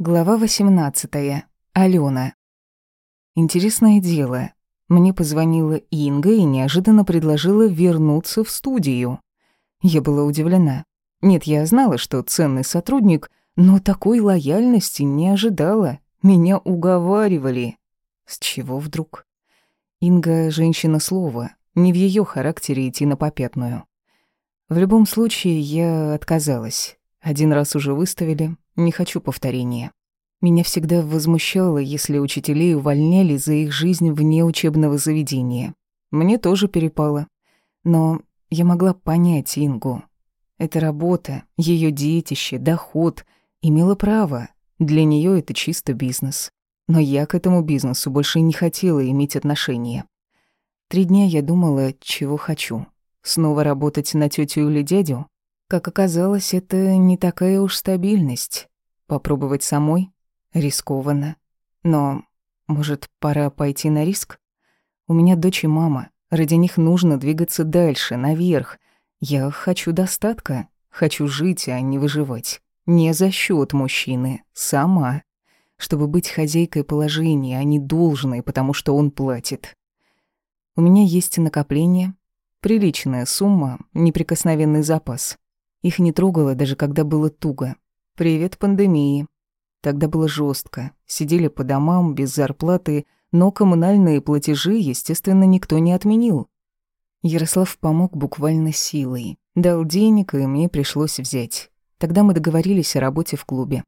Глава 18. Алена. Интересное дело. Мне позвонила Инга и неожиданно предложила вернуться в студию. Я была удивлена. Нет, я знала, что ценный сотрудник, но такой лояльности не ожидала. Меня уговаривали. С чего вдруг? Инга — женщина слова. Не в ее характере идти на попятную. В любом случае, я отказалась. Один раз уже выставили, не хочу повторения. Меня всегда возмущало, если учителей увольняли за их жизнь вне учебного заведения. Мне тоже перепало. Но я могла понять Ингу. Это работа, ее детище, доход. Имела право. Для нее это чисто бизнес. Но я к этому бизнесу больше не хотела иметь отношения. Три дня я думала, чего хочу. Снова работать на тетю или дядю? Как оказалось, это не такая уж стабильность. Попробовать самой? Рискованно. Но, может, пора пойти на риск? У меня дочь и мама. Ради них нужно двигаться дальше, наверх. Я хочу достатка. Хочу жить, а не выживать. Не за счет мужчины. Сама. Чтобы быть хозяйкой положения, а не должной, потому что он платит. У меня есть накопление, приличная сумма, неприкосновенный запас. Их не трогало, даже когда было туго. Привет пандемии. Тогда было жестко. Сидели по домам, без зарплаты, но коммунальные платежи, естественно, никто не отменил. Ярослав помог буквально силой. Дал денег, и мне пришлось взять. Тогда мы договорились о работе в клубе.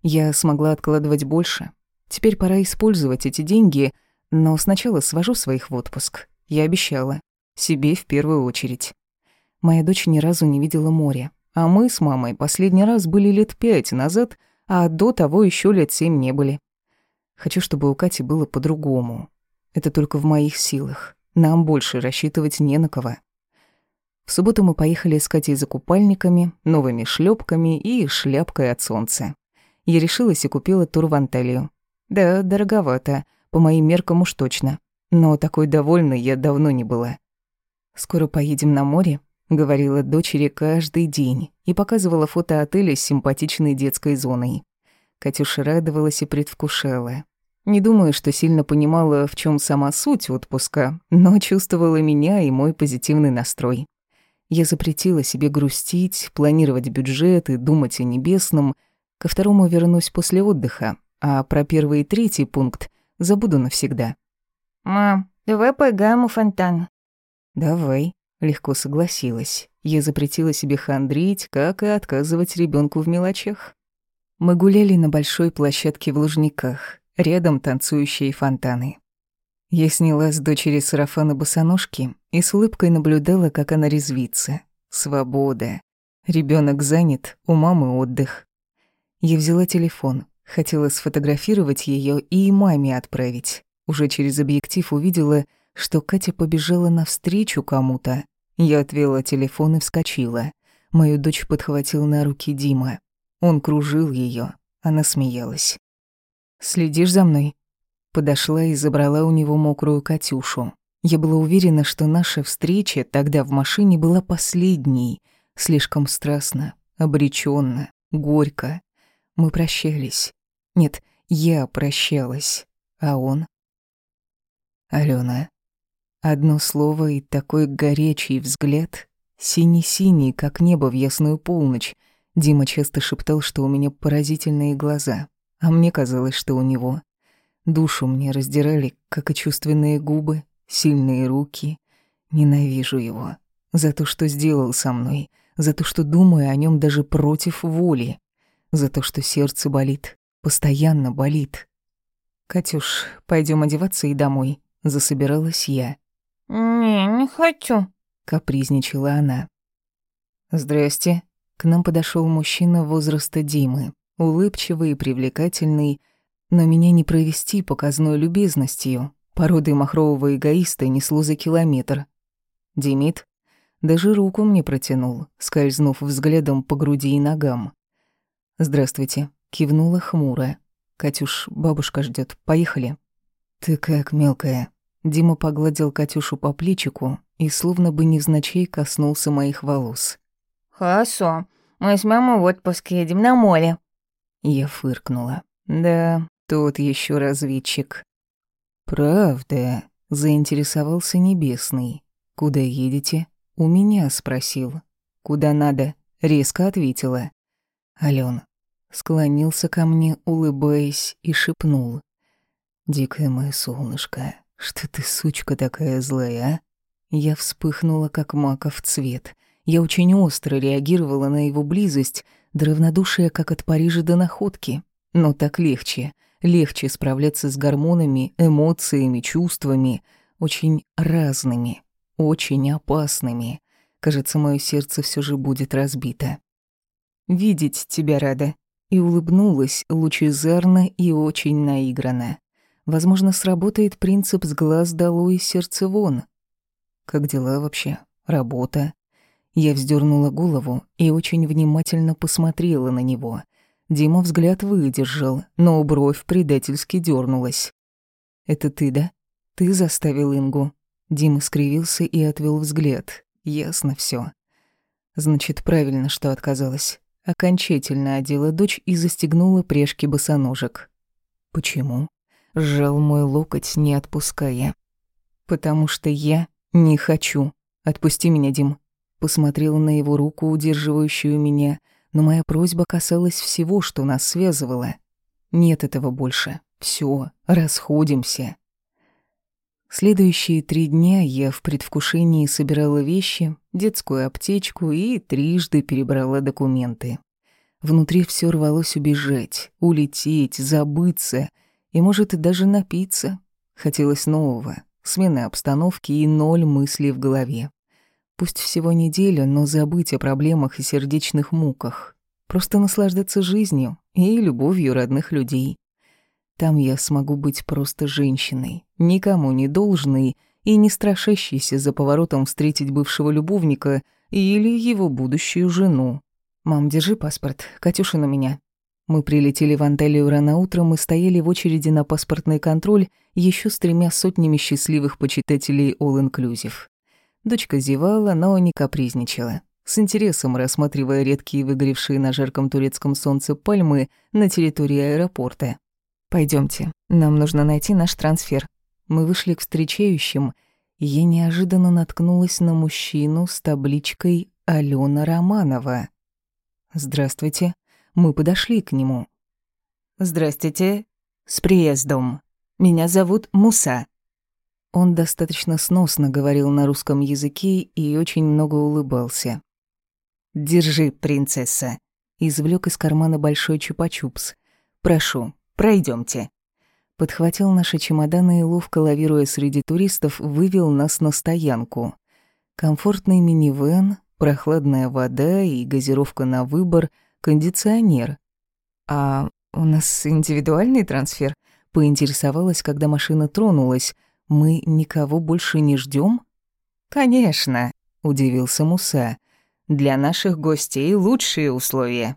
Я смогла откладывать больше. Теперь пора использовать эти деньги, но сначала свожу своих в отпуск. Я обещала. Себе в первую очередь. Моя дочь ни разу не видела моря, а мы с мамой последний раз были лет пять назад, а до того еще лет семь не были. Хочу, чтобы у Кати было по-другому. Это только в моих силах. Нам больше рассчитывать не на кого. В субботу мы поехали с Катей за купальниками, новыми шлепками и шляпкой от солнца. Я решилась и купила тур в Анталию. Да, дороговато, по моим меркам уж точно. Но такой довольной я давно не была. Скоро поедем на море, — говорила дочери каждый день и показывала фото отеля с симпатичной детской зоной. Катюша радовалась и предвкушала. Не думаю, что сильно понимала, в чем сама суть отпуска, но чувствовала меня и мой позитивный настрой. Я запретила себе грустить, планировать бюджет и думать о небесном. Ко второму вернусь после отдыха, а про первый и третий пункт забуду навсегда. «Мам, давай поиграем у фонтана». «Давай», Легко согласилась. Я запретила себе хандрить, как и отказывать ребенку в мелочах. Мы гуляли на большой площадке в Лужниках, рядом танцующие фонтаны. Я сняла с дочери сарафана босоножки и с улыбкой наблюдала, как она резвится. Свобода. Ребенок занят, у мамы отдых. Я взяла телефон, хотела сфотографировать ее и маме отправить. Уже через объектив увидела, что Катя побежала навстречу кому-то, я отвела телефон и вскочила. Мою дочь подхватил на руки Дима. Он кружил ее, она смеялась. «Следишь за мной?» Подошла и забрала у него мокрую Катюшу. Я была уверена, что наша встреча тогда в машине была последней. Слишком страстно, обреченно, горько. Мы прощались. Нет, я прощалась. А он? Алена. Одно слово и такой горячий взгляд, синий-синий, как небо в ясную полночь. Дима часто шептал, что у меня поразительные глаза, а мне казалось, что у него. Душу мне раздирали, как и чувственные губы, сильные руки. Ненавижу его. За то, что сделал со мной, за то, что думаю о нем даже против воли, за то, что сердце болит, постоянно болит. «Катюш, пойдем одеваться и домой», — засобиралась я. «Не, не хочу», — капризничала она. «Здрасте». К нам подошел мужчина возраста Димы, улыбчивый и привлекательный, но меня не провести показной любезностью. Породы махрового эгоиста несло за километр. Демид даже руку мне протянул, скользнув взглядом по груди и ногам. «Здравствуйте», — кивнула хмуро. «Катюш, бабушка ждет. Поехали». «Ты как, мелкая?» Дима погладил Катюшу по плечику и словно бы невзначай коснулся моих волос. «Хорошо. Мы с мамой в отпуск едем на море». Я фыркнула. Да, тот еще разведчик. Правда, заинтересовался Небесный. Куда едете? У меня спросил. Куда надо? Резко ответила. Ален склонился ко мне, улыбаясь, и шепнул. «Дикое мое солнышко, что ты, сучка такая злая, а?» Я вспыхнула, как маков цвет. Я очень остро реагировала на его близость, до равнодушия, как от Парижа до находки. Но так легче. Легче справляться с гормонами, эмоциями, чувствами, очень разными, очень опасными. Кажется, мое сердце все же будет разбито. «Видеть тебя рада», и улыбнулась лучезарно и очень наигранно. Возможно, сработает принцип «с глаз долой, сердце вон». Как дела вообще? Работа? Я вздернула голову и очень внимательно посмотрела на него. Дима взгляд выдержал, но бровь предательски дернулась. «Это ты, да? Ты заставил Ингу?» Дима скривился и отвел взгляд. «Ясно все. Значит, правильно, что отказалась. Окончательно одела дочь и застегнула прежки босоножек. Почему? Сжал мой локоть, не отпуская. Потому что я не хочу. Отпусти меня, Дим. Посмотрел на его руку, удерживающую меня, но моя просьба касалась всего, что нас связывало. Нет этого больше. Все, расходимся. Следующие три дня я в предвкушении собирала вещи, детскую аптечку и трижды перебрала документы. Внутри все рвалось убежать, улететь, забыться и, может, даже напиться. Хотелось нового, смены обстановки и ноль мыслей в голове. Пусть всего неделя, но забыть о проблемах и сердечных муках. Просто наслаждаться жизнью и любовью родных людей. Там я смогу быть просто женщиной, никому не должной и не страшащейся за поворотом встретить бывшего любовника или его будущую жену. «Мам, держи паспорт, Катюша на меня». Мы прилетели в Анталию рано утром и стояли в очереди на паспортный контроль еще с тремя сотнями счастливых почитателей All Inclusive. Дочка зевала, но не капризничала, с интересом рассматривая редкие выгоревшие на жарком турецком солнце пальмы на территории аэропорта. Пойдемте, нам нужно найти наш трансфер. Мы вышли к встречающим, и я неожиданно наткнулась на мужчину с табличкой «Алена Романова». «Здравствуйте». Мы подошли к нему. «Здравствуйте. С приездом. Меня зовут Муса». Он достаточно сносно говорил на русском языке и очень много улыбался. «Держи, принцесса», — извлек из кармана большой чупа-чупс. «Прошу, Пройдемте. Подхватил наши чемоданы и, ловко лавируя среди туристов, вывел нас на стоянку. Комфортный минивэн, прохладная вода и газировка на выбор, кондиционер. «А у нас индивидуальный трансфер?» Поинтересовалась, когда машина тронулась. «Мы никого больше не ждем? «Конечно», — удивился Муса. «Для наших гостей лучшие условия».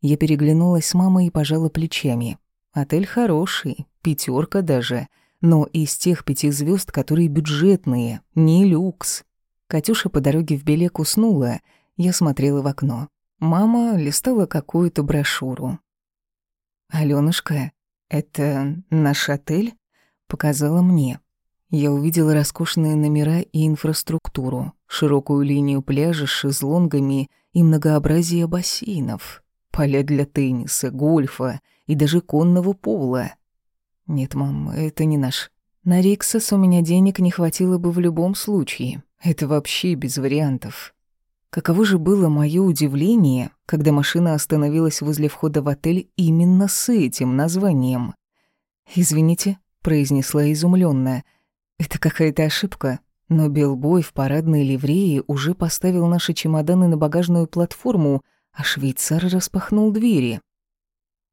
Я переглянулась с мамой и пожала плечами. Отель хороший, пятерка даже, но из тех пяти звезд, которые бюджетные, не люкс. Катюша по дороге в Белек уснула, я смотрела в окно. Мама листала какую-то брошюру. «Алёнушка, это наш отель?» Показала мне. Я увидела роскошные номера и инфраструктуру, широкую линию пляжа с шезлонгами и многообразие бассейнов, поля для тенниса, гольфа — и даже конного пола. Нет, мам, это не наш. На Риксос у меня денег не хватило бы в любом случае. Это вообще без вариантов. Каково же было мое удивление, когда машина остановилась возле входа в отель именно с этим названием. «Извините», — произнесла изумленно. «Это какая-то ошибка, но Белбой в парадной ливрее уже поставил наши чемоданы на багажную платформу, а швейцар распахнул двери.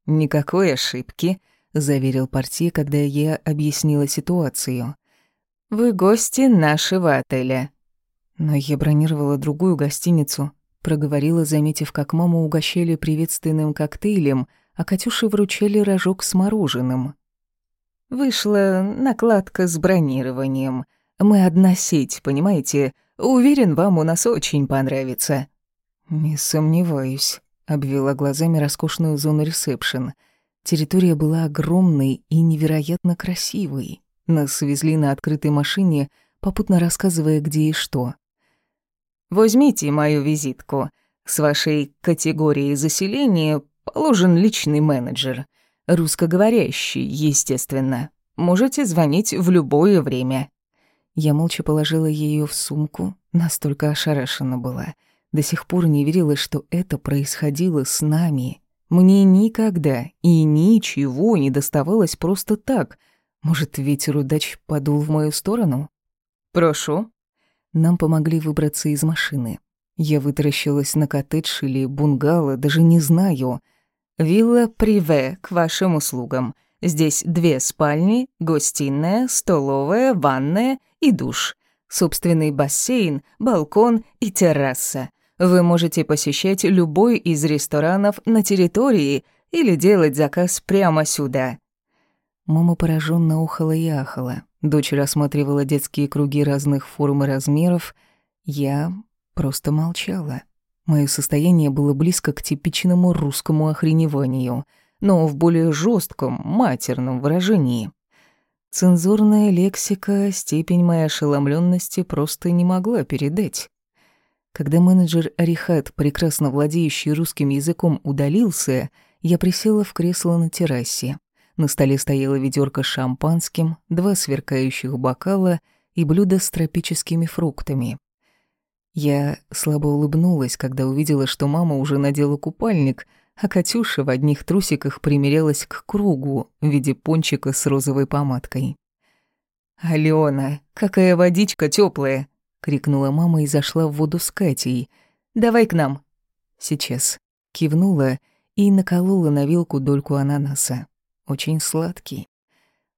«Никакой ошибки», — заверил портье, когда я объяснила ситуацию. «Вы гости нашего отеля». Но я бронировала другую гостиницу, проговорила, заметив, как маму угощали приветственным коктейлем, а Катюше вручали рожок с мороженым. «Вышла накладка с бронированием. Мы одна сеть, понимаете? Уверен, вам у нас очень понравится». «Не сомневаюсь» обвела глазами роскошную зону ресепшн. Территория была огромной и невероятно красивой. Нас везли на открытой машине, попутно рассказывая, где и что. «Возьмите мою визитку. С вашей категорией заселения положен личный менеджер. Русскоговорящий, естественно. Можете звонить в любое время». Я молча положила ее в сумку, настолько ошарашена была. До сих пор не верила, что это происходило с нами. Мне никогда и ничего не доставалось просто так. Может, ветер удач подул в мою сторону? «Прошу». Нам помогли выбраться из машины. Я вытаращилась на коттедж или бунгало, даже не знаю. «Вилла Приве к вашим услугам. Здесь две спальни, гостиная, столовая, ванная и душ. Собственный бассейн, балкон и терраса. Вы можете посещать любой из ресторанов на территории или делать заказ прямо сюда. Мама пораженно ухала и ахала. Дочь рассматривала детские круги разных форм и размеров. Я просто молчала. Мое состояние было близко к типичному русскому охреневанию, но в более жестком, матерном выражении. Цензурная лексика степень моей ошеломленности просто не могла передать. Когда менеджер Арихат, прекрасно владеющий русским языком, удалился, я присела в кресло на террасе. На столе стояла ведерко с шампанским, два сверкающих бокала и блюдо с тропическими фруктами. Я слабо улыбнулась, когда увидела, что мама уже надела купальник, а Катюша в одних трусиках примерялась к кругу в виде пончика с розовой помадкой. «Алена, какая водичка теплая! крикнула мама и зашла в воду с Катей. «Давай к нам». «Сейчас». Кивнула и наколола на вилку дольку ананаса. Очень сладкий.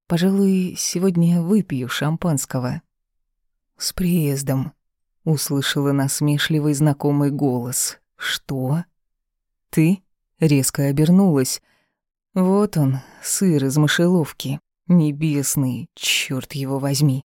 Пожалуй, сегодня выпью шампанского. «С приездом», — услышала насмешливый знакомый голос. «Что?» «Ты?» — резко обернулась. «Вот он, сыр из мышеловки. Небесный, черт его возьми».